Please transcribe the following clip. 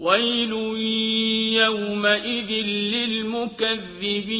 وَيْلٌ يَوْمَئِذٍ لِّلْمُكَذِّبِينَ